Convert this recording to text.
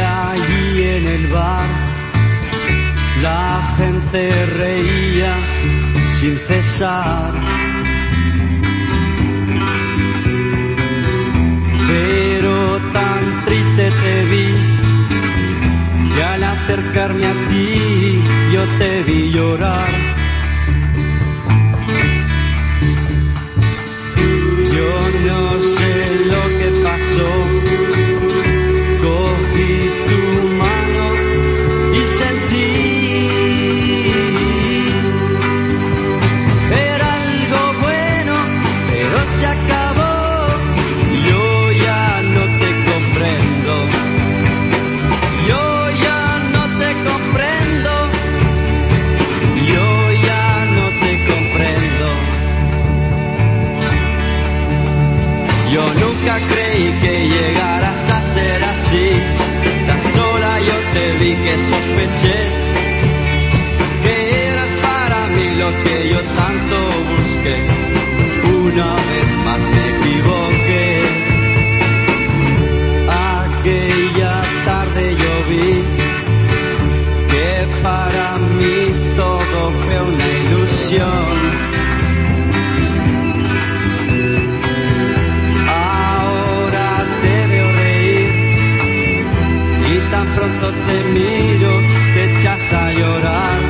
allí en el bar la gente reía sin cesar. Pero tan triste te vi que al acercarme a ti yo te vi llorar. Yo nunca creí que llegaras a ser así. Tan sola yo te vi que sospeché que eras para mí lo que yo tanto busqué. Una te miro te echas a llorar.